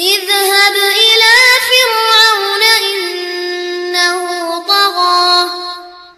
اذهب